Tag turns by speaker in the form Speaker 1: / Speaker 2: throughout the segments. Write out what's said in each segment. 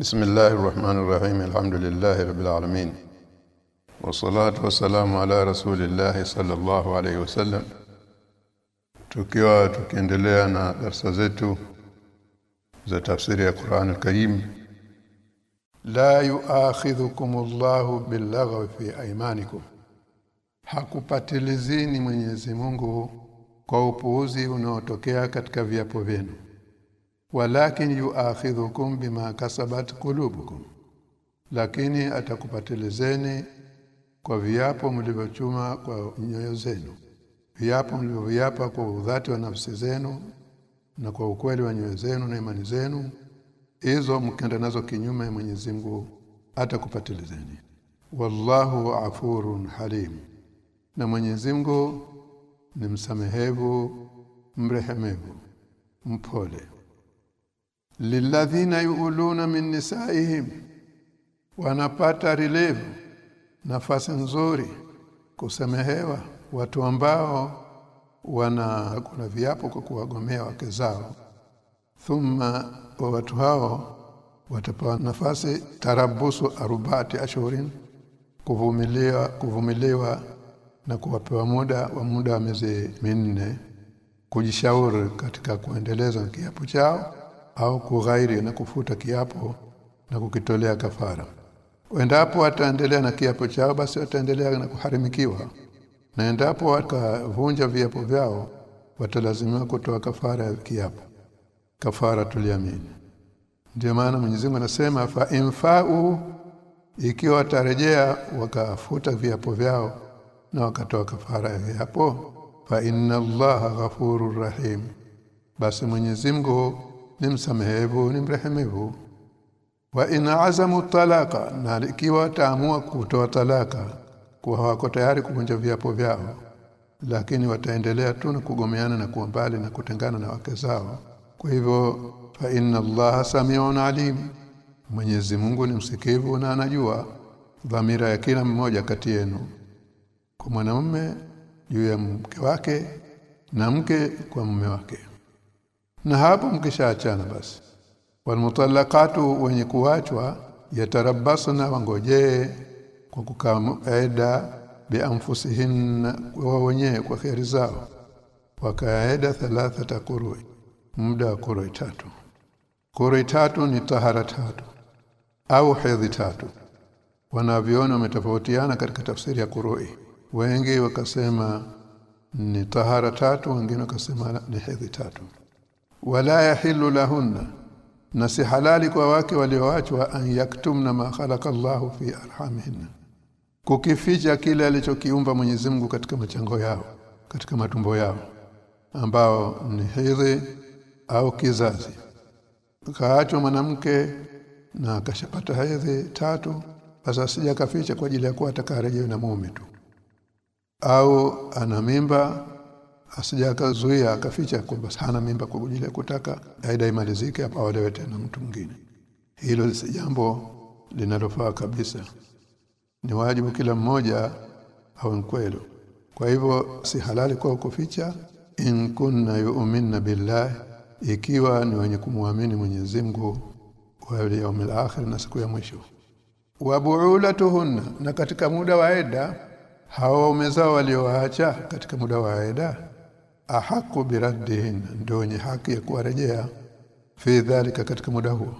Speaker 1: بسم الله الرحمن الرحيم الحمد لله رب العالمين والصلاه والسلام على رسول الله صلى الله عليه وسلم tukiwa tukiendelea na darasa zetu za tafsiri ya Qur'an al-Karim la yu'akhidhukum Allahu billaghwi fi aymanikum hakupatilizini Mwenyezi Mungu kwa upuuzi unaotokea katika viapo vyenu walakin yuakhidhukum bima kasabat qulubukum. Lakini atakupatelezeni kwa viapo mlivyochuma kwa nyoyo zenu viapo mlivyoviapa kwa udhati wa nafsi zenu na kwa ukweli wa nyoyo zenu na imani zenu hizo mkenda nazo kinyume Mwenyezi Mungu atakupatilizeni wallahu afurun halim. Na Mwenyezi Mungu ni msamehevu mrehemevu mpole lilladhina yuuluna min nisaihim wanapata relief nafasi nzuri kusamehewa watu ambao wana kuna viapo kwa kuwagomea wake zao. Thumma wa watu hao watapewa nafasi tarabusu arubati ashurin kuvumiliwa kuvumiliwa na kuwapewa muda wa muda wa miezi minne kujishauri katika kuendeleza kiapo chao au kughairi na kufuta kiapo na kukitolea kafara. Endapo ataendelea na kiapo chao basi wataendelea na kuharimikiwa. Na endapo wakavunja viapo vyao watalazimiwa kutoa kafara ya kiapo. Kafara tuliamini. Ndio maana Mwenyezi Mungu anasema fa infa'u ikiwa watarejea wakafuta viapo vyao na wakatoa kafara ya viapo fa inna Allaha ghafurur rahim basi Mwenyezi Mungu ni msamehevu ni mrehemevu wa in azamu talaka na ikiwa taamua kutoa talaka kwa hawako tayari kuvunja viapo vyao lakini wataendelea tu na kugomeana na kuwa mbali na kutengana na wake zao. Kwa hivyo fa inna allaha samiun alim Mwenyezi Mungu ni msikivu na anajua dhamira ya kila mmoja kati yenu. Kwa mwanamume juu ya mke wake na mke kwa mume wake na hapo mkishaachana basi. Walmutallaqatu wenye kuachwa yatarabbasna wangojee kwa kukaa aida bianfusihinna wa wenyewe kwa khairi zao. Wakaeda thalathata qurui muda wa qurui tatu. Qurui tatu ni tahara tatu au hedhi tatu. Wanaviona wametofautiana katika tafsiri ya qurui wengi wakasema ni tahara tatu wengine wakasema ni hedhi tatu wala yahillu lahunna na si halali kwa wake walioachwa an yaktumna ma khalaqa Allahu fi arhamihinna kukificha kile alichokiumba Mwenyezi Mungu katika machango yao katika matumbo yao ambao ni hedhi au kizazi. Kaachwa mwanamke na akashapata hedhi tatu basi sija kaficha kwa ajili ya kuwa atakarejewe na mume tu. Au ana mimba asija akazuia akaficha kwamba hana mimba kwa ajili ya kutaka aida imalizike aolewe tena mtu mwingine. Hilo si jambo linalofaa kabisa. Ni wajibu kila mmoja awe mkweli. Kwa hivyo si halali kwa kuficha in kunna yu'minna billahi ikiwa ni wenye kumwamini Mwenyezi Mungu wa yaumil akhir na siku ya mwisho. Wa bu'ulatuhunna na katika muda wa eda hao waume zao walioacha katika muda wa eda ahaku biraddihin ndio wenye haki ya kuwarejea. Fi dhalika katika muda huo.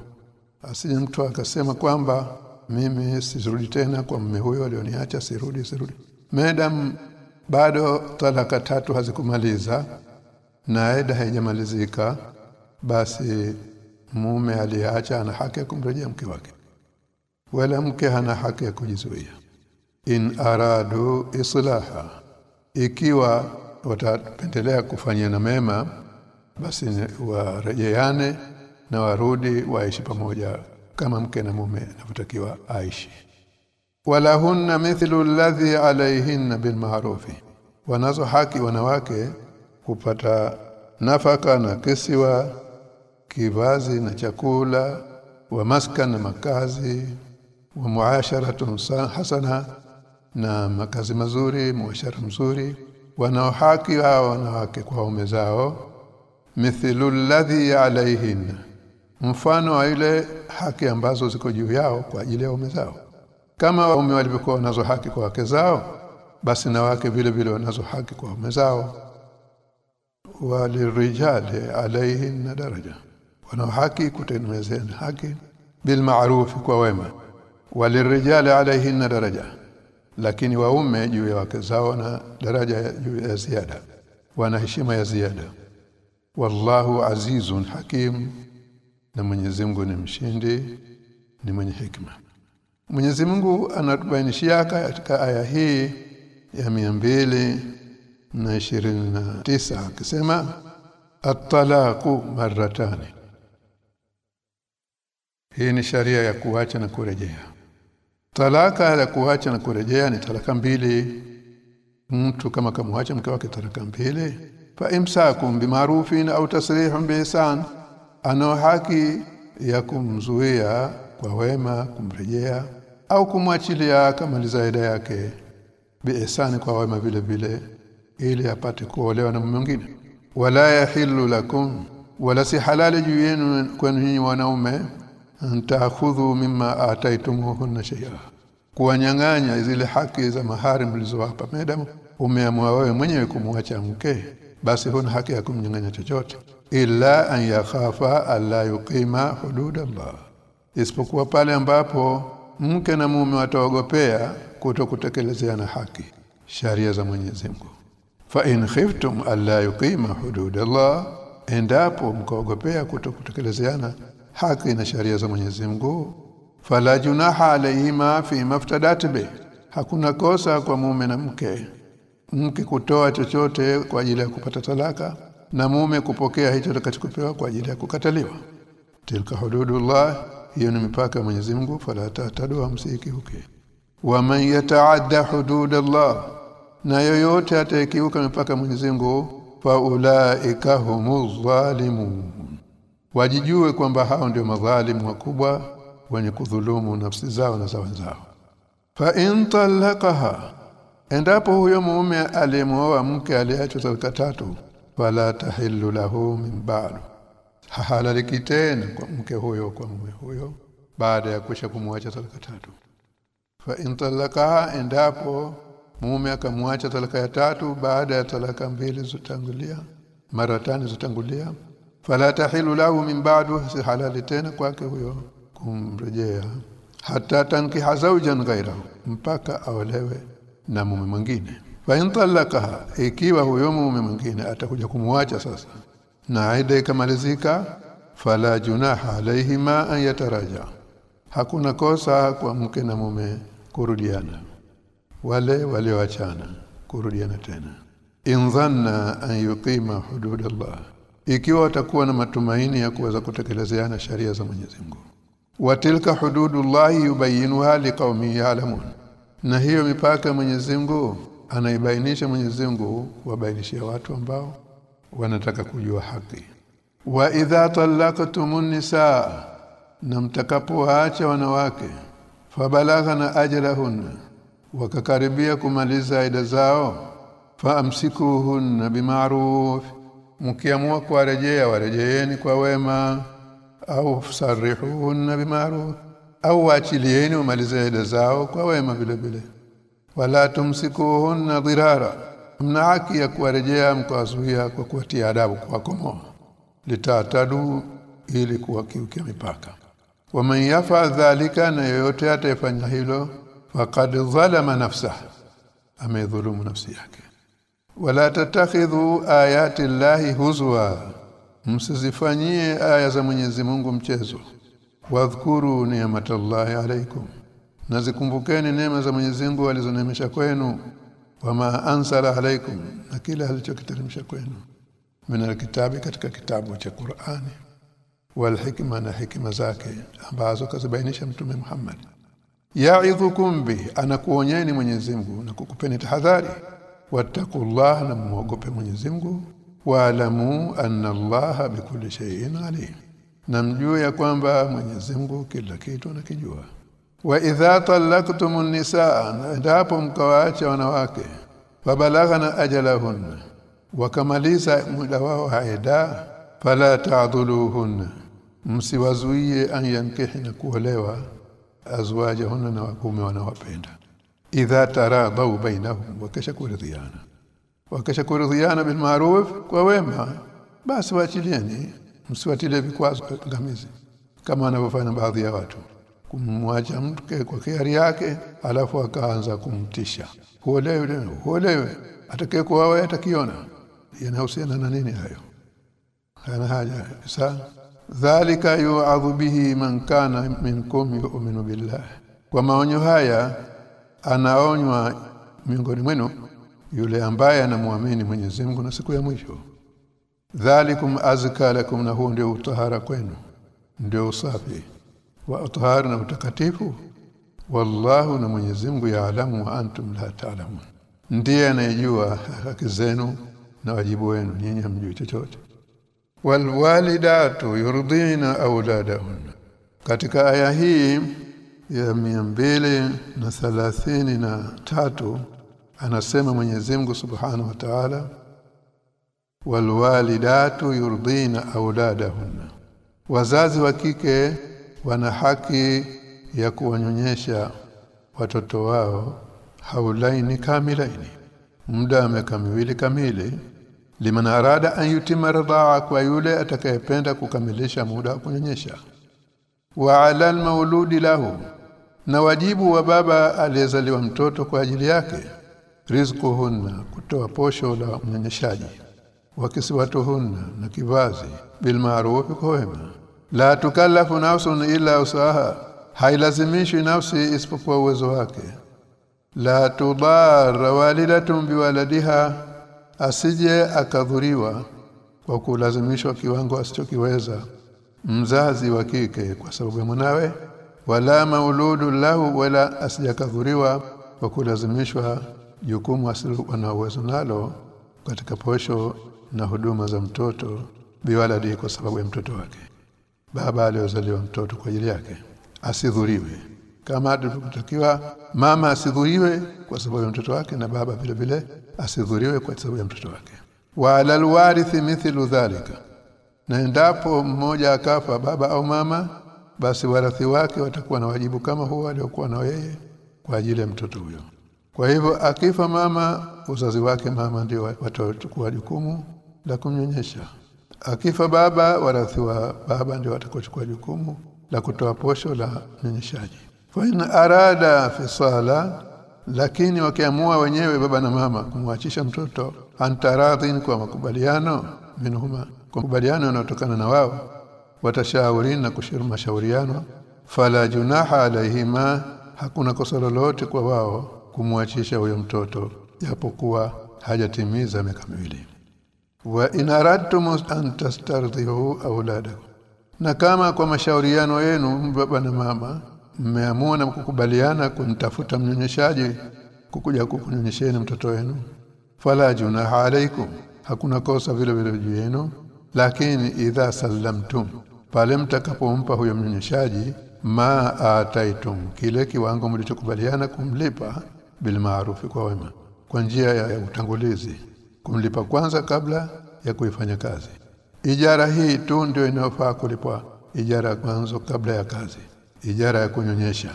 Speaker 1: Asije mtu akasema kwamba mimi sirudi tena kwa mume huyo alioniacha sirudi sirudi. Madam bado talaka tatu hazikumaliza na aida haijamalizika basi mume aliyeacha ana haki ya kumrejea mke wake. Wala mke hana haki ya kujizuia. In aradu islaha ikiwa watapendelea kufanya na mema basi warejeane na warudi waishi pamoja kama mke na mume anavyotakiwa aishi. Walahunna mithlu alladhi alayhinna bilma'rufi wanazo haki wanawake kupata nafaka na kisiwa kivazi na chakula wa maskan na makazi wa muasharatun hasana na makazi mazuri muashara mzuri wanao haki hao wanawake kwa waume zao mithlu alladhi alaihin mfano wa ile haki ambazo ziko juu yao kwa ajili ya waume zao. Kama waume walivyokuwa nazo haki kwa wake zao basi na wake vile vile wanazo haki kwa waume zao. Walirijali alaihin daraja wana haki kutengenezea haki. Bil kwa wema. Walirijali alaihinna daraja lakini waume juu ya wake zao na daraja juu ya ziada. Wana heshima ya ziada. Wallahu azizun hakim. Na Mwenyezi Mungu ni mshindi ni mwenye hikma Mwenyezi Mungu anatubainishia katika aya hii ya miambili na ishirini na tisa akisema at-talaqu marratani hii ni sharia ya kuacha na kurejea talaka ya kuacha na kurejea ni talaka mbili. Mtu kama kamwacha mke wake talaka mbili. Fa imsakum bimarufin au tasrihun biihsan ana haki ya kumzuia kwa wema kumrejea au kumwachilia kamaliza ida yake. Biihsani kwa wema vile vile ili apate kuolewa na mume mwingine. Wala yahillu lakum wala si halali juu yenu kwenu nyinyi wanaume antakhudhu mimma ataitumuhunna shay'a. Kuwanyang'anya zile haki za mahari mlizowapa madam umeamua wewe mwenyewe kumwacha mke basi huna haki ya kumnyang'anya chochote. Illa an yakhafa alla yuqima hududallah isipokuwa pale ambapo mke na mume wataogopea kutokutekelezeana haki sharia za Mwenyezi Mungu. Fa in khiftum alla yuqima hudud Allah endapo mkaogopea kutokutekelezeana haki na sharia za Mwenyezi Mungu. Fala junaha alayhima fi maftadat bi hakuna kosa kwa mume na mke. Mke kutoa chochote kwa ajili ya kupata talaka na mume kupokea hicho atakachopewa kwa ajili ya kukataliwa. Tilka hududullah hiyo ni mipaka ya Mwenyezi Mungu. Fala tatadu msikiuke wa man yataadda hududallah na yoyote atakiuka mipaka Mwenyezi Mungu fa ulaika humuz zalimun wajijue kwamba hao ndio madhalimu wakubwa wenye kudhulumu nafsi zao na za wenzao. Fa in talaqaha endapo huyo mume alimwoa mke aliyeachwa talaka tatu fala tahillu lahu min ba'du. Hahalaliki tena kwa mke huyo kwa mume huyo baada ya kusha kumwacha talaka tatu. Fa in talaqaha endapo mume akamwacha talaka ya tatu baada ya talaka mbili zotangulia mara tano zotangulia fala tahilu lahu min ba'du si halali tena kwake huyo kumrejea. Hata tankiha zawjan ghairahu mpaka aolewe na mume mwingine. Fa in ikiwa huyo mume mwingine atakuja kumwacha sasa na aida ikamalizika fala junaha alaihima an yataraja. Hakuna kosa kwa mke na mume kurudiana. Wale walioachana kurudiana tena. In dhanna an yuqima hududallah ikiwa watakuwa na matumaini ya kuweza kutekelezeana sharia za Mwenyezi Mungu. Watilka hududullahi yubayinuha liqaumin ya'lamun. Na hiyo mipaka ya Mwenyezi Mungu anaibainisha Mwenyezi Mungu kuwabainishia watu ambao wanataka kujua haki. Wa idha talaqtumun nisaa na mtakapoacha wanawake fabalaghana ajalahunna wakakaribia kumaliza ida zao faamsikuhunna bima'ruf mkiamua kuwarejea warejeeni kwa wema. Au sarihuhunna bima'ruf. Au waachilieni umalize ida zao kwa wema vile vile. Wala tumsikuhunna dhirara mna haki ya kuwarejea mkawazuia kwa kuwatia adabu kwa komoa. Litatadu ili kuwakiukia mipaka. Waman yafa dhalika na yoyote atafanya hilo faqad dhalama nafsahu. Amedhulumu nafsi yake wala tatakhidhu ayati llahi huzwa. Msizifanyie aya za Mwenyezi Mungu mchezo. Wadhkuru ni'matallahi alaykum. Nazikumbukeni neema za Mwenyezi Mungu alizonemesha kwenu. Wama ansala alaykum na kila alichokiteremsha kwenu. Min kitabi katika kitabu cha Qur'ani. Wal hikma na hikma zake ambazo kazibainisha mtume Muhammad. Ya'idhukum bi anakuonyeni Mwenyezi Mungu na kukupeni tahadhari wattaqullah na muogope Mwenyezi Mungu. Waalamu anna Allaha bikulli shay'in alim. Na mjue ya kwamba Mwenyezi Mungu kila kitu anakijua. Wa idha talaqtumun nisaa ndapo mkawaacha wanawake fabalaghana ajalahunna. Wakamaliza muda wao haida fala ta'dhuluhunna. Msiwazuie an yankihina kuolewa azwajahunna na wakume wanawapenda idha taradau bainahum wa kuridhiana wa kuridhiana bil ma'ruf kwa wema basi waachilieni msiwatilie vikwazo ngamizi kama wanavyofanya baadhi ya watu kumwacha mke kwa hiari yake alafu akaanza kumtisha huolewe huolewe atakayekuwa wewe atakiona yanahusiana na nini hayo hana haja sa dhalika yu'adhu bihi man kana minkum yu'minu billah kwa maonyo haya anaonywa miongoni mwenu yule ambaye anamwamini Mwenyezi Mungu na siku ya mwisho. Dhalikum azka lakum na huo ndio utahara kwenu ndio usafi wa utahara na utakatifu. Wallahu na Mwenyezi Mungu yaalamu wa antum la taalamun ndiye anayejua haki zenu na wajibu wenu nyinyi hamjui chochote. Walwalidatu yurdina auladahunna katika aya hii ya mia mbili na thalathini na tatu anasema Mwenyezi Mungu Subhanahu wa Ta'ala walwalidatu yurdina auladahunna wazazi wa kike wana haki ya kuwanyonyesha watoto wao haulaini kamilaini. Muda miaka miwili kamili. Liman arada an yutima ridaa kwa yule atakayependa kukamilisha muda wa kunyonyesha. Wa ala almauludi lahu na wajibu wa baba aliyezaliwa mtoto kwa ajili yake rizquhunna kutoa posho la mnyonyeshaji. Wakisiwatuhunna na kivazi bil ma'ruf kwa la tukallafu nafsun illa usaha hailazimishi nafsi isipokuwa uwezo wake. La tudara walidatun biwaladiha asije akadhuriwa kwa kulazimishwa kiwango asichokiweza mzazi wa kike kwa sababu ya mwanawe wala mauludu lahu wala asijakadhuriwa kwa kulazimishwa jukumu asilokuwa na uwezo nalo katika posho na huduma za mtoto biwaladi kwa sababu ya mtoto wake. Baba aliozaliwa mtoto kwa ajili yake asidhuriwe. Kama tulivyotakiwa mama asidhuriwe kwa sababu ya mtoto wake na baba vile vile asidhuriwe kwa sababu ya mtoto wake. Wa alal mithlu dhalika na endapo mmoja akafa baba au mama basi warathi wake watakuwa na wajibu kama huo aliokuwa na yeye kwa ajili ya mtoto huyo. Kwa hivyo akifa mama uzazi wake mama ndio watachukua jukumu la kumnyonyesha. Akifa baba warathi wa baba ndio watakochukua jukumu la kutoa posho la mnyonyeshaji. Fa in arada fisala lakini wakiamua wenyewe baba na mama kumwachisha mtoto antaradhin kwa makubaliano minhuma kwa makubaliano yanayotokana na wao watashaurini na kushiru mashauriano fala junaha alaihima hakuna kosa lolote kwa wao kumwachisha huyo mtoto japokuwa hajatimiza miaka miwili. Wa in aradtum an tastardhihu auladakum na kama kwa mashauriano yenu baba na mama mmeamua na kukubaliana kumtafuta mnyonyeshaji kukuja kukunyonyesheni mtoto wenu fala junaha alaikum hakuna kosa vile vile juu yenu lakini idha sallamtum pale mtakapompa huyo mnyonyeshaji ma ataitum kile kiwango mlichokubaliana kumlipa bil maarufi kwa wema kwa njia ya, utangulizi kumlipa kwanza kabla ya kuifanya kazi. Ijara hii tu ndio inayofaa kulipwa ijara ya kwanza kabla ya kazi. Ijara ya kunyonyesha.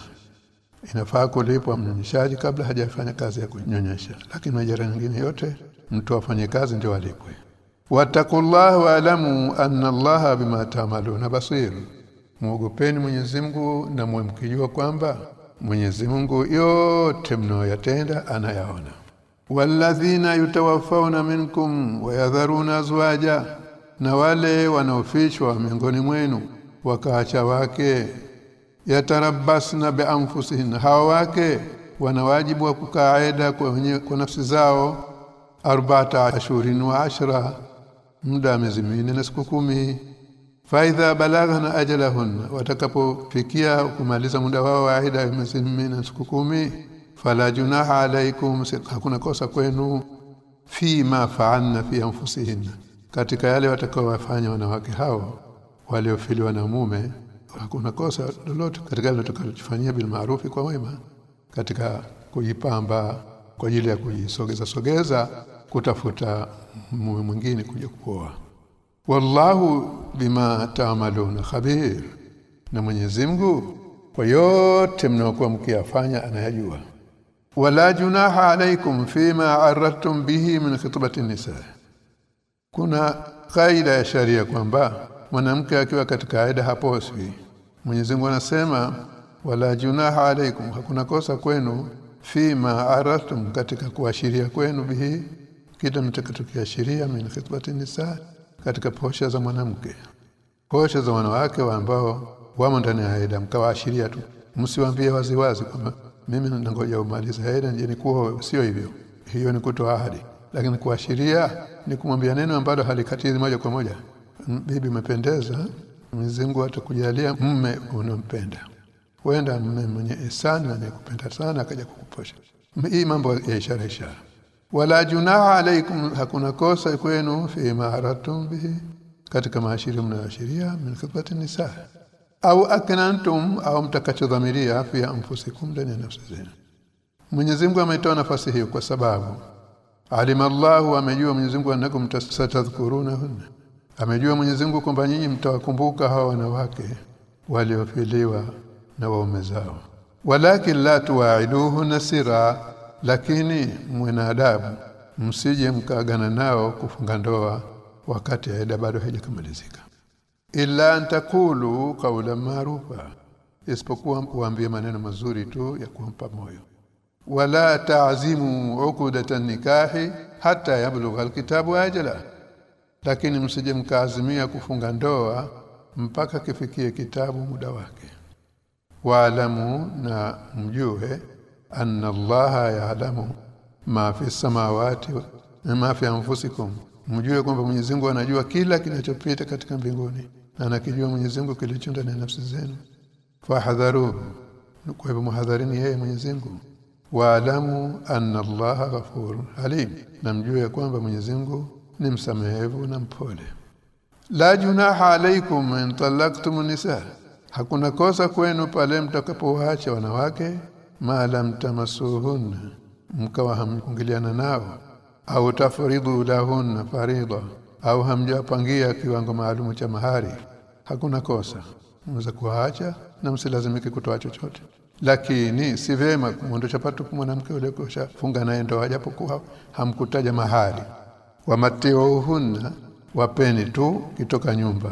Speaker 1: Inafaa kulipwa mnyonyeshaji kabla hajafanya kazi ya kunyonyesha. Lakini ijara nyingine yote mtu afanye kazi ndio alipwe wattaqullaha waalamu anna allaha bima ta'maluna basir. Muogopeni Mwenyezi Mungu na mwemkijua kwamba Mwenyezi Mungu yote mnayoyatenda anayaona. Walladhina yutawaffawna minkum wayadharuna azwaja na wale wanaofichwa miongoni mwenu wakaacha wake. Yatarabbasna bianfusihin hawa wake wana wajibu wa kukaa kwa kwa nafsi zao. Arba'ata ashurin wa ashra muda miezi minne na siku kumi. Faidha balaghana ajalahun watakapofikia kumaliza muda wao wa aida miezi minne na siku kumi fala junaha alaikum hakuna kosa kwenu fi ma fa'alna fi anfusihin katika yale watakaowafanya wanawake hao waliofiliwa na mume hakuna kosa lolote katika yale tutakayofanyia bil maarufi kwa wema katika kujipamba kwa ajili ya kujisogeza sogeza kutafuta mume mwingine kuja kuoa wallahu bima taamaluna khabir. Na Mwenyezi Mungu kwa yote mnayokuwa mkiyafanya anayajua. Wala junaha alaikum fima aradtum bihi min khitbati nisa. Kuna kaida ya sharia kwamba mwanamke akiwa katika aida haposwi Mwenyezi Mungu anasema wala junaha alaikum hakuna kosa kwenu fima aradtum katika kuashiria kwenu bihi kitu mtakachokiashiria min khitbati nisa katika posha za mwanamke. Posha za wanawake wa ambao wamo ndani ya aida mkawaashiria tu. Msiwaambie waziwazi kwamba mimi nangoja umalize haida nje nikuwa sio hivyo. Hiyo ni kutoa ahadi. Lakini kuashiria ni kumwambia neno ambalo halikatizi moja kwa moja. Bibi umependeza Mungu atakujalia mume unampenda. Wenda mume mwenye ihsani na sana akaja kukuposha hii mambo ya ishara ishara wala junaha alaikum hakuna kosa kwenu fi ma'aratum bihi katika maashiri mnaashiria min khitbati nisa. Au aknantum au mtakachodhamiria fi anfusikum ndani ya nafsi zenu. Mwenyezi Mungu ametoa nafasi hiyo kwa sababu alima Allahu amejua Mwenyezi Mungu annakum tasatadhkurunahunna amejua Mwenyezi Mungu kwamba nyinyi mtawakumbuka hawa wanawake waliofiliwa na waume zao. Walakin la tuwaiduhu sira lakini mwenadabu msije mkaagana nao kufunga ndoa wakati aida bado haijakamilizika illa antakulu qawla marufa isipokuwa kuambie maneno mazuri tu ya kumpa moyo. Wala taazimu ukudatan nikahi hata yablugha alkitabu ajala lakini msije mkaazimia kufunga ndoa mpaka kifikie kitabu muda wake. Waalamu na mjue anna allaha ya'lamu ma fi samawati ma fi anfusikum mjue kwamba Mwenyezi Mungu anajua kila kinachopita katika mbinguni na anakijua Mwenyezi Mungu kilicho ndani ya nafsi zenu fahadharu kwa hivyo muhadharini yeye Mwenyezi Mungu waalamu anna allaha ghafurun halim na mjue kwamba Mwenyezi Mungu ni msamehevu na mpole la junaha alaikum in talaqtum nisa hakuna kosa kwenu pale mtakapoacha wanawake maalam tamasuhunna mkawa hamkungiliana nao au tafridu lahunna farida au hamjapangia kiwango maalumu cha mahari hakuna kosa. Mnaweza kuacha na msilazimike kutoa chochote. Lakini si vema kumwondosha patu mwanamke yule funga naye ndoa japokuwa hamkutaja mahari. Wamatiuhunna wapeni tu kitoka nyumba.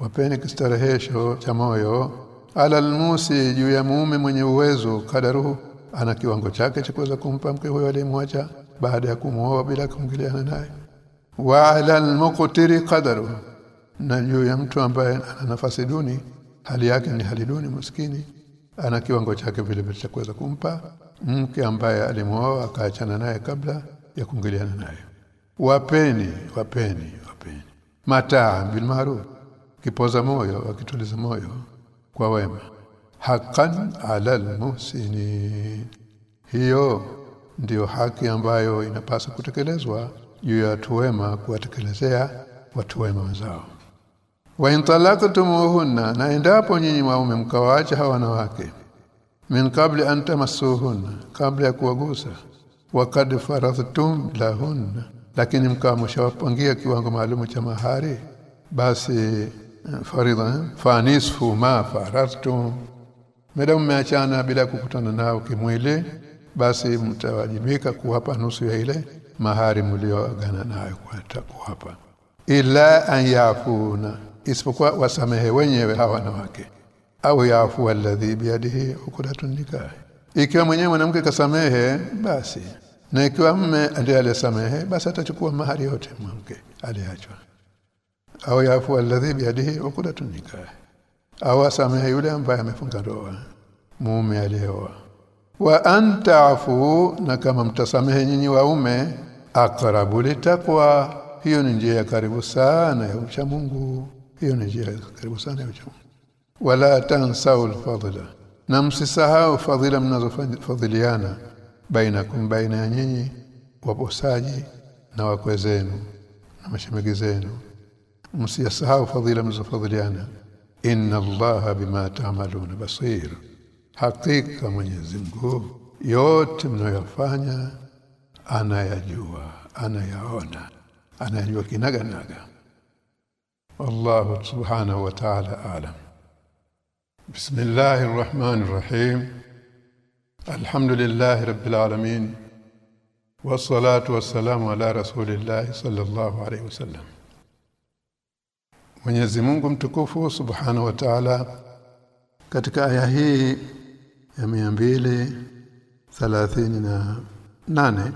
Speaker 1: Wapeni kistarehesho cha moyo ala almusi juu ya mume mwenye uwezo kadaruhu ana kiwango chake cha kuweza kumpa mke huyo aliyemwacha baada ya kumuoa bila kuingiliana naye. Wa ala almuqtiri qadaruhu na juu ya mtu ambaye ana nafasi duni hali yake ni hali duni maskini ana kiwango chake vile vile cha kuweza kumpa mke ambaye alimwoa akaachana naye kabla ya kuingiliana naye. Wapeni wapeni wapeni. Mataa bil ma'ruf. Kipoza moyo akituliza moyo kwa wema. Haqqan ala almuhsinin hiyo ndiyo haki ambayo inapaswa kutekelezwa juu ya watu wema kuwatekelezea watu wema wenzao. Wa intalaqtumuhunna na endapo nyinyi waume mkawaacha hawa wanawake min qabli an tamassuhunna kabla ya kuwagusa wakad faradhtum lahunna lakini mkawa mshawapangia kiwango maalumu cha mahari basi faridha fa nisfu ma faradtum madamu mmeachana bila kukutana nao kimwili basi mtawajibika kuwapa nusu ya ile mahari mlioagana nayo kwa kuwapa. Ila an yafuna isipokuwa wasamehe wenyewe hawa wanawake. Au yafu alladhi biyadihi ukudatu nikah. Ikiwa mwenyewe mwanamke kasamehe basi. Na ikiwa mme ndiye aliyesamehe basi atachukua mahari yote mwanamke aliachwa au yafu alladhi biyadihi uqdatun nikah au asamehe yule ambaye amefunga ndoa. Mume aliyeoa. Wa antafu na kama mtasamehe nyinyi waume aqrabu litakwa. Hiyo ni njia ya karibu sana ya ucha Mungu. Hiyo ni njia ya karibu sana ya ucha Mungu. Wala tansau alfadla na msisahau fadhila mnazofadhiliana bainakum baina ya nyinyi waposaji na wakwe zenu na mashemegi zenu msiyasahau fadhila mlizofadhiliana inna allaha bima ta'maluna basir hakika mwenyezi Mungu yote mnayoyafanya anayajua anayaona anayajua kinaga naga wallahu subhanahu wa ta'ala alam bismillahir rahmanir rahim alhamdulillahi rabbil alamin والصلاه والسلام على رسول الله صلى الله عليه وسلم Mwenyezi Mungu mtukufu Subhanahu wa Ta'ala katika aya hii ya 238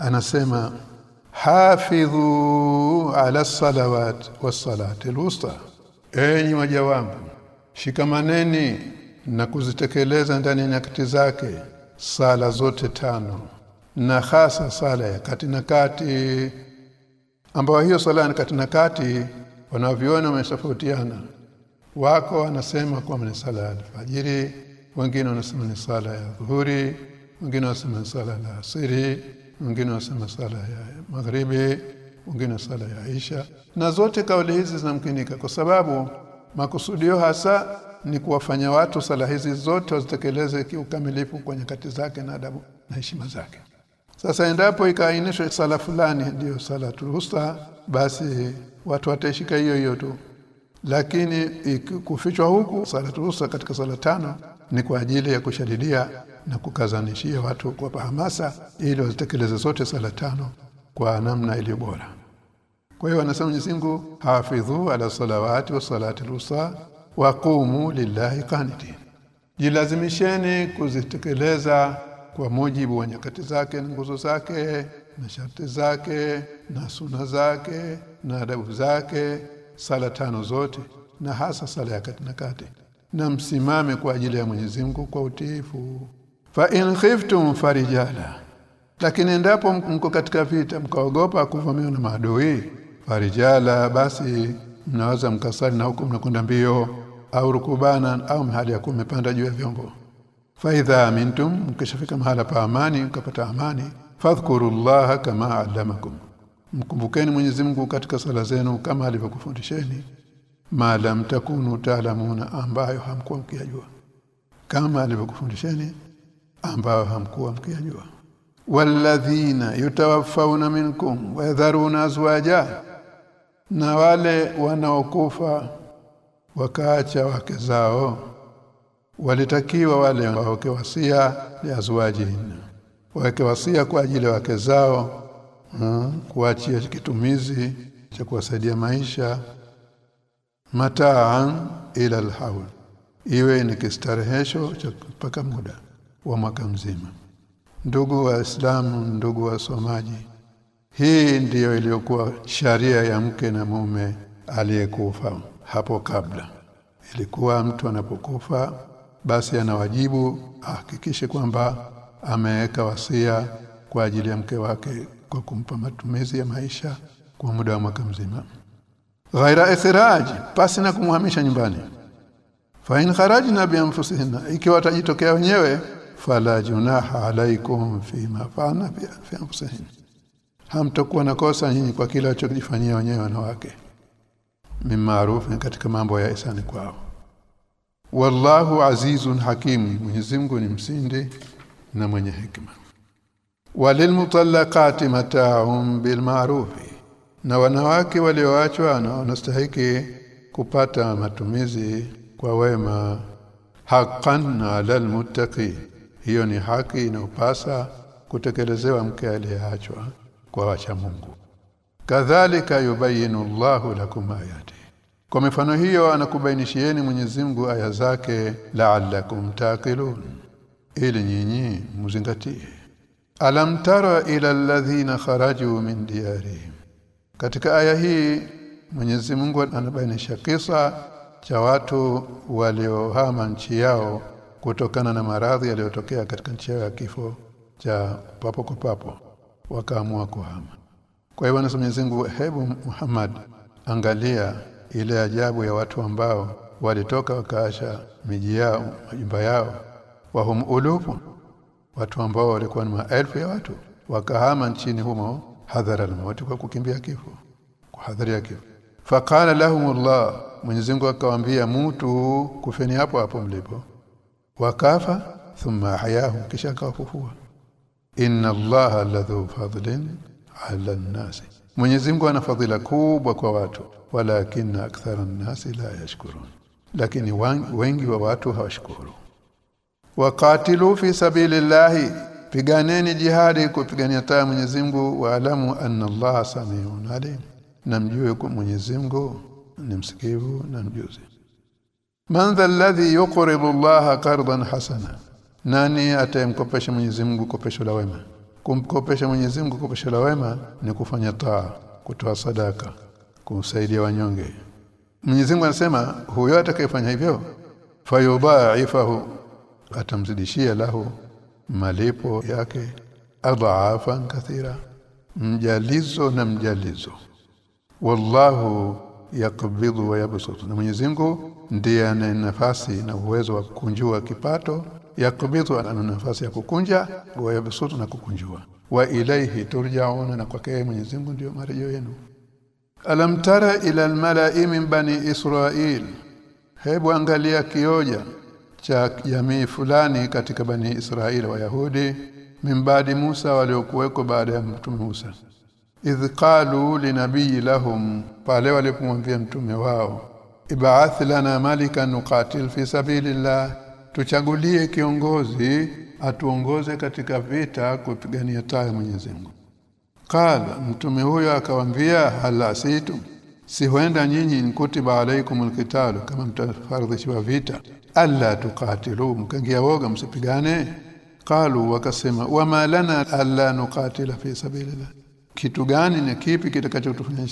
Speaker 1: anasema hafidhu ala salawat wassalati alwusta enyi waja wangu shikamaneni na kuzitekeleza ndani ya nyakati zake sala zote tano na hasa sala ya kati na kati ambayo hiyo sala ya kati na kati wanaviona wametofautiana wako wanasema kwa ni sala ya alfajiri wengine wanasema ni sala ya dhuhuri wengine wanasema ni sala ya asiri wengine wanasema sala ya magharibi wengine sala ya isha. Na zote kauli hizi zinamkinika kwa sababu makusudio hasa ni kuwafanya watu sala hizi zote wazitekeleze kiukamilifu kwa nyakati zake na adabu na heshima zake. Sasa endapo ikaainishwa sala fulani ndiyo sala tulhusa basi watu wataishika hiyo hiyo tu. Lakini kufichwa huku sala turusta katika sala tano ni kwa ajili ya kushadidia na kukazanishia watu kwa hamasa ili wazitekeleze zote sala tano kwa namna iliyo bora. Kwa hiyo wanasema Mwenyezi Mungu hafidhu ala salawati wa salati al-wusta wa qumu lillahi qanitin. Jilazimisheni kuzitekeleza kwa mujibu wa nyakati zake na nguzo zake na sharti zake na suna zake na adabu zake sala tano zote na hasa sala ya kati na kati. Na msimame kwa ajili ya Mwenyezi Mungu kwa utiifu. Fa in khiftum farijala. Lakini endapo mko katika vita mkaogopa kuvamiwa na maadui farijala basi mnaweza mkasali na huko mnakwenda mbio au rukubana au mahali ya kumepanda juu ya vyombo. Faidha amintum mkishafika mahala pa amani mkapata amani fadhkurullaha kama allamakum mkumbukeni Mwenyezi Mungu katika sala zenu kama alivyokufundisheni maadam takunu taalamuna ambayo hamkuwa mkiyajua. Kama alivyokufundisheni ambayo hamkuwa mkiyajua. Walladhina yatawaffawna minkum wa yadharuna azwaja na wale wanaokufa wakaacha wake zao walitakiwa wale waweke wasia ya azwajihim waweke wasia kwa ajili ya wake zao kuachia kitumizi cha kuwasaidia maisha. Mataan ila alhaul iwe ni kistarehesho cha mpaka muda wa mwaka mzima. Ndugu wa Islamu ndugu wa somaji hii ndiyo iliyokuwa sharia ya mke na mume aliyekufa hapo kabla. Ilikuwa mtu anapokufa basi ana wajibu ahakikishe kwamba ameweka wasia kwa ajili ya mke wake kwa kumpa matumizi ya maisha kwa muda wa mwaka mzima. Ghaira ikhraj pasi na kumhamisha nyumbani. Fa in kharajna bi anfusihinna ikiwa watajitokea wenyewe fala junaha alaikum fima fana fi anfusihinna. Hamtakuwa na kosa nyinyi kwa kila alichojifanyia wenyewe wanawake. Mimaarufu katika mambo ya isani kwao. Wallahu azizun hakim Mwenyezi Mungu ni msindi na mwenye hikima walilmutallaqati mata'un bilma'rufi na wanawake walioachwa na wanastahiki kupata matumizi kwa wema. Haqqan 'alal muttaqi hiyo ni haki inayopasa kutekelezewa mke aliyeachwa kwa wacha Mungu. Kadhalika yubayinu Allahu lakum ayati kwa mifano hiyo anakubainishieni Mwenyezi Mungu aya zake la'allakum taqilun ili nyinyi muzingatie alam tara ila alladhina kharaju min diyarihim. Katika aya hii Mwenyezi Mungu anabainisha kisa cha watu waliohama nchi yao kutokana na maradhi yaliyotokea katika nchi yao ya kifo cha papo kwa papo wakaamua kuhama. Kwa hivyo anasema Mwenyezi Mungu hebu Muhammad angalia ile ajabu ya watu ambao walitoka wakaasha miji yao majumba yao wahum ulufu watu ambao walikuwa ni maelfu ya watu wakahama nchini humo hadhara almauti kwa kukimbia kifo kwa hadhari ya kifo. Faqala lahumullah Mwenyezi Mungu akawaambia mutu kufeni hapo hapo mlipo. Wakafa thumma hayahum kisha akawafufua. Inna allaha ladhu fadlin ala nasi Mwenyezi Mungu ana fadhila kubwa kwa watu walakin akthara nasi la yashkurun. Lakini wengi wa watu hawashukuru waqatilu fi sabilillahi piganeni jihadi kupigania taa Mwenyezi Mungu waalamu anna Allah samiun alim. Na mjue kwa Mwenyezi Mungu ni msikivu na mjuzi. Man alladhi yuqridu Allah qardan hasana nani atayemkopesha Mwenyezi Mungu kopesho la wema? Kumkopesha Mwenyezi Mungu kopesho la wema ni kufanya taa kutoa sadaka kusaidia wanyonge. Mwenyezi Mungu anasema huyo atakayefanya hivyo fayudha'ifahu atamzidishia lahu malipo yake adhaafan kathira mjalizo na mjalizo. Wallahu yakbidhu wa yabsutu na Mwenyezi Mungu ndiye ana nafasi na uwezo wa kukunjua kipato yakbidhu ana nafasi ya kukunja wa yabsutu na kukunjua. Wa ilaihi turjauna na kwake Mwenyezi Mungu ndio marejeo yenu. Alam tara ila almala'i min bani israil? Hebu angalia kioja cha jamii fulani katika bani Israeli wa Yahudi mimbadi Musa waliokuweko baada ya mtume Musa. Idh qalu linabii lahum pale walipomwambia mtume wao ibaath lana malika nuqatil fi sabilillah tuchagulie kiongozi atuongoze katika vita kupigania taa ya Mwenyezi Mungu. Qala mtume huyo akawambia hala situ si huenda nyinyi kutiba alaikum alqital kama mtafardhishiwa vita. Alla tuqatilu mkangia woga msipigane? Qalu wakasema wama lana alla nuqatila fi sabilillah. Kitu gani na kipi kitakachotufanya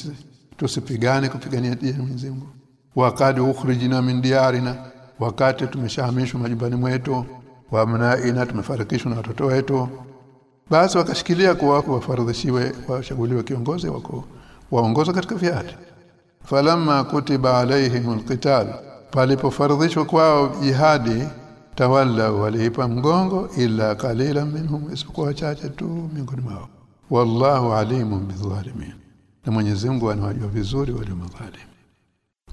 Speaker 1: tusipigane kupigania dini ya Mwenyezi Mungu. Wakati ukhrijna min diyarina wakati tumeshahamishwa majumbani mwetu wa mnaina tumefarikishwa na watoto wetu. Basi wakashikilia kuwa wako wafardhishiwe wachaguliwe kiongozi wako waongoza katika viati falamma kutiba alaihimul qital palipofardhishwa kwao jihadi tawalla waliipa mgongo ila qalilan minhum isipokuwa wachache tu miongoni mwao. Wallahu alimun bidhalimin na Mwenyezi Mungu anawajua vizuri wale madhalim.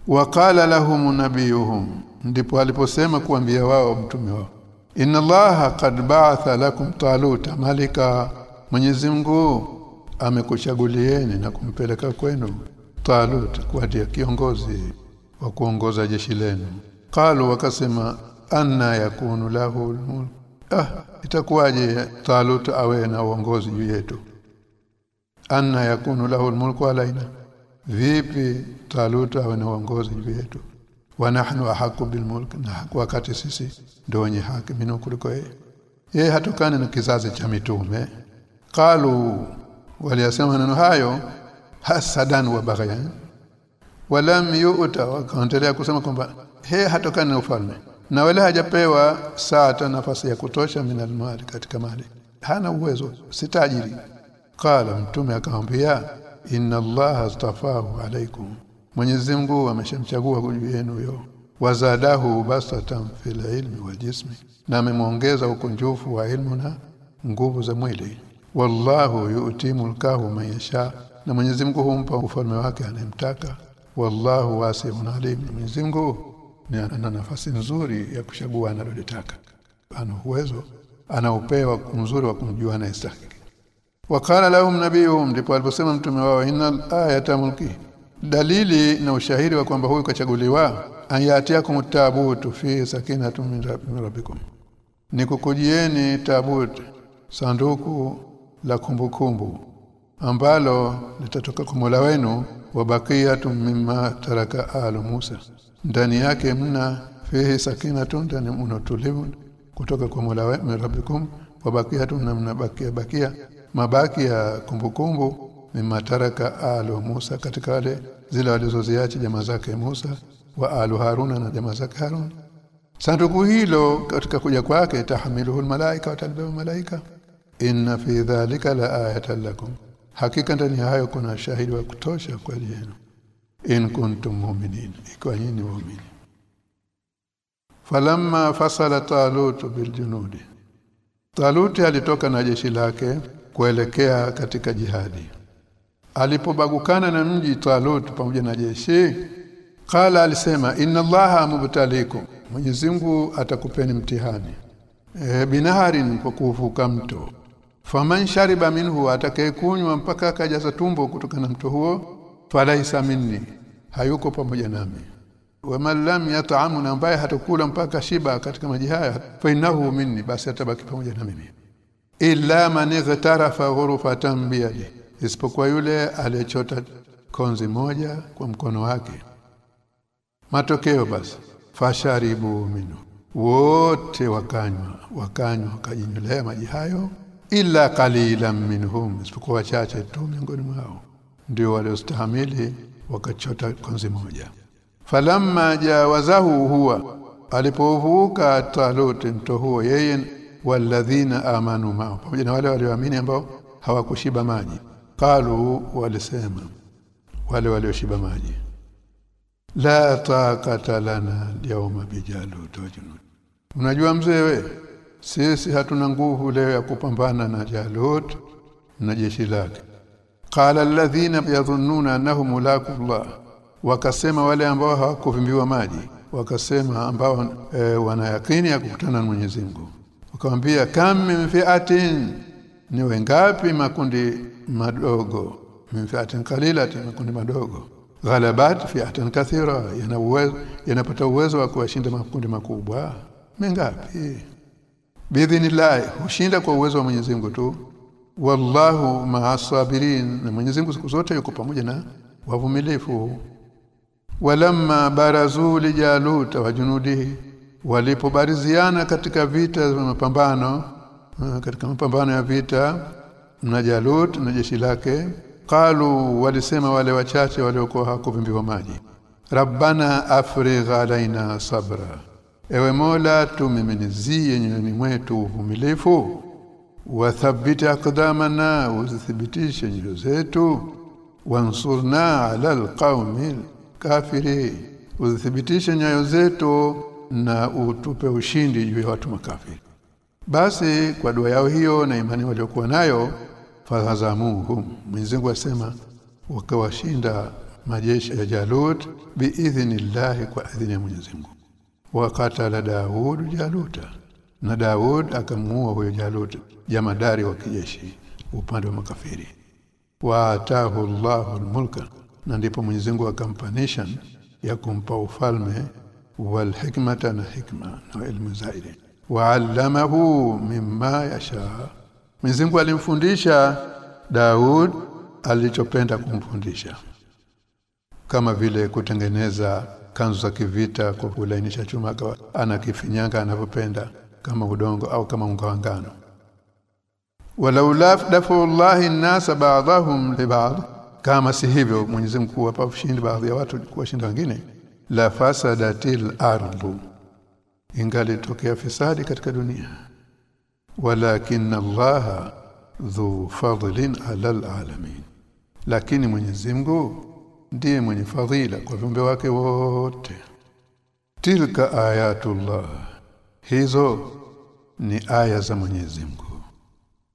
Speaker 1: Waqala lahum nabiyuhum ndipo aliposema kuambia wao mtume wao inna allaha qad ba'atha lakum taluta malika Mwenyezi Mungu amekuchagulieni na kumpeleka kwenu Talut kwa kiongozi wa kuongoza jeshi lenu. Qalu wakasema anna yakunu lahu mulk ah itakuwaje Talut awe na uongozi juu yetu? Anna yakunu lahu mulku alaina. Vipi Talut awe na uongozi juu yetu? Wa nahnu ahaqqu bil mulk na wakati sisi ndio wenye haki mino kuliko yeye. Yeye hatokani na kizazi cha mitume. Qalu waliyasema neno hayo hasadan wa baghyan walam yu'ta wakaendelea kusema kwamba he hatokani na ufalme na wala hajapewa saata nafasi ya kutosha min almali katika mali. Hana uwezo si tajiri. Qala mtume akamwambia inna allaha astafahu alaikum Mwenyezi Mungu ameshamchagua juu yenu huyo. Wazadahu basatan fil ilmi wal jismi na amemwongeza ukunjufu wa ilmu na nguvu za mwili. Wallahu yu'ti mulkahu man yasha na Mwenyezi Mungu humpa ufalme wake anemtaka wallahu wasi'un alim. Mwenyezi Mungu ni ana nafasi nzuri ya kuchagua analotaka ana uwezo ana upewa mzuri wa kumjua anayestahili wakala lahum nabiyuhum ndipo aliposema mtume wao innal ayata mulki. Dalili na ushahidi wa kwamba huyu kachaguliwa ayatiakum tabutu fi sakinatin min rabbikum. Nikukujieni tabut sanduku la kumbukumbu. kumbu, ambalo litatoka kwa Mola wenu wa wabakiyatu mimma taraka alu Musa. Ndani yake mna fihi sakinatun ndani mna utulivu kutoka kwa Mola wenu rabbikum wabakiyatu na mnabakia bakia mabaki ya kumbukumbu mimma taraka alu Musa katika wale zile walizoziacha jamaa zake Musa wa alu Haruna na jamaa zake Harun sanduku hilo katika kuja kwake tahmiluhu malaika watalbahu malaika inna fi dhalika la ayatan lakum hakika ndani hayo kuna shahidi wa kutosha kwa yenu. In kuntum mu'minin. Ikiwa nyinyi waamini falamma fasala talut biljunudi talut alitoka na jeshi lake kuelekea katika jihadi. Alipobagukana na mji talut pamoja na jeshi Kala alisema inna allaha mubtalikum. Mwenyezi Mungu atakupeni mtihani. E, binaharin kwa kuvuka mto faman shariba minhu atakayekunywa mpaka akajaza tumbo kutoka na mto huo falaisa minni hayuko pamoja nami. Waman lam yat'amu ambaye hatakula mpaka shiba katika maji haya fa innahu minni basi atabaki pamoja na mimi. Illa man ightarafa ghurfatan biyadi isipokuwa yule aliyechota konzi moja kwa mkono wake. Matokeo basi fasharibu minhu wote wakanywa wakanywa wakajinyolea maji hayo illa qalilan minhum. Isipokuwa wachache tu miongoni mwao. Ndio waliostahimili wakachota konzi moja. Falamma jawazahu huwa alipovuka talut mto huo yeye walladhina amanu mao pamoja na wale walioamini ambao hawakushiba maji. Qalu walisema wale walioshiba maji la taqata lana yawma bijalut wa junud unajua mzee we sisi hatuna nguvu leo ya kupambana na Jalut na jeshi lake. Qala alladhina yadhunnuna annahum mulaqullah wakasema wale ambao hawakuvimbiwa maji. Wakasema ambao e, wanayakini ya kukutana na Mwenyezi Mungu. Wakamwambia kam min fi'atin? Ni wengapi makundi madogo? Min fi'atin qalilatin makundi madogo. Ghalabat fi'atan kathira yanapata uwezo wa kuwashinda makundi makubwa. Mengapi biidhnillah hushinda kwa uwezo wa Mwenyezi Mungu tu. Wallahu ma'asabirin na Mwenyezi Mungu siku zote yuko pamoja na wavumilifu walamma barazu li jalut wa junudihi walipobariziana katika vita za mapambano katika mapambano ya vita na Jalut na jeshi lake qalu walisema wale wachache waliokuwa hakuvimbiwa maji rabbana afrigh alaina sabra ewe mola tumiminizie nyoyoni mwetu uvumilifu wathabiti aqdamana uzithibitishe nyoyo zetu. Wansurna ala alqaumil kafiri uzithibitishe nyayo zetu na utupe ushindi juu ya watu makafiri. Basi kwa dua yao hiyo na imani waliokuwa nayo fahazamuhum Mwenyezi asema wakawashinda majeshi ya Jalut biidhnillah kwa idhini ya Mwenyezi Mungu wakatala Daud Jaluta. Na Daud akamuua huyo Jalut jamadari wa kijeshi upande wa makafiri. Wa atahu Allahu almulka. Na ndipo Mwenyezi Mungu akampanisha ya kumpa ufalme wal hikmata na hikma na ilmu zaidi. Wa allamahu mimma yasha. Mwenyezi Mungu alimfundisha Daud alichopenda kumfundisha. Kama vile kutengeneza kanzu za kivita kwa kulainisha chuma akawa anakifinyanga anavyopenda kama udongo au kama unga wa ngano. Walaula dafu Allahi nasa ba'dahum li ba'd kama si hivyo Mwenyezi Mungu hapa ushindi baadhi ya watu kuwashinda wengine la fasadatil ardu ingali tokea fisadi katika dunia. Walakin Allah dhu fadlin ala alamin lakini Mwenyezi Mungu ndiye mwenye fadhila kwa viumbe wake wote. Tilka ayatullah hizo ni aya za Mwenyezi Mungu.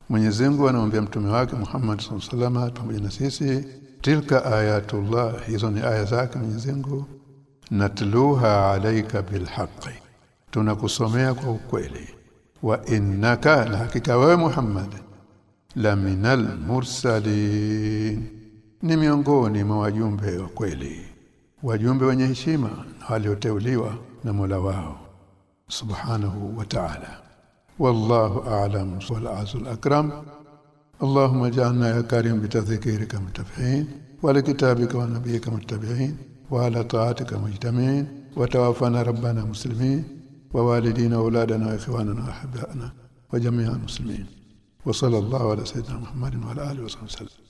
Speaker 1: Mwenyezi Mungu anamwambia mtume wake Muhammad sallallahu pamoja na sisi tilka ayatullah hizo ni aya zake Mwenyezi Mungu. Natluha alayka bilhaqi tunakusomea kwa ukweli. Wa innaka la hakika wewe Muhammad la minal mursalin ni miongoni mwa wajumbe wa kweli. Wajumbe wenye heshima walioteuliwa na Mola wao. Subhanahu wa ta'ala. Wallahu a'lam wal azul akram. اللهم اجعلنا يا كريم بتذكيرك متفعين ولكتابك ونبيك متبعين وعلى طاعتك مجتمعين وتوفنا ربنا مسلمين ووالدينا واولادنا واخواننا واحبائنا وجميع المسلمين وصلى الله على سيدنا محمد وعلى اله وصحبه وسلم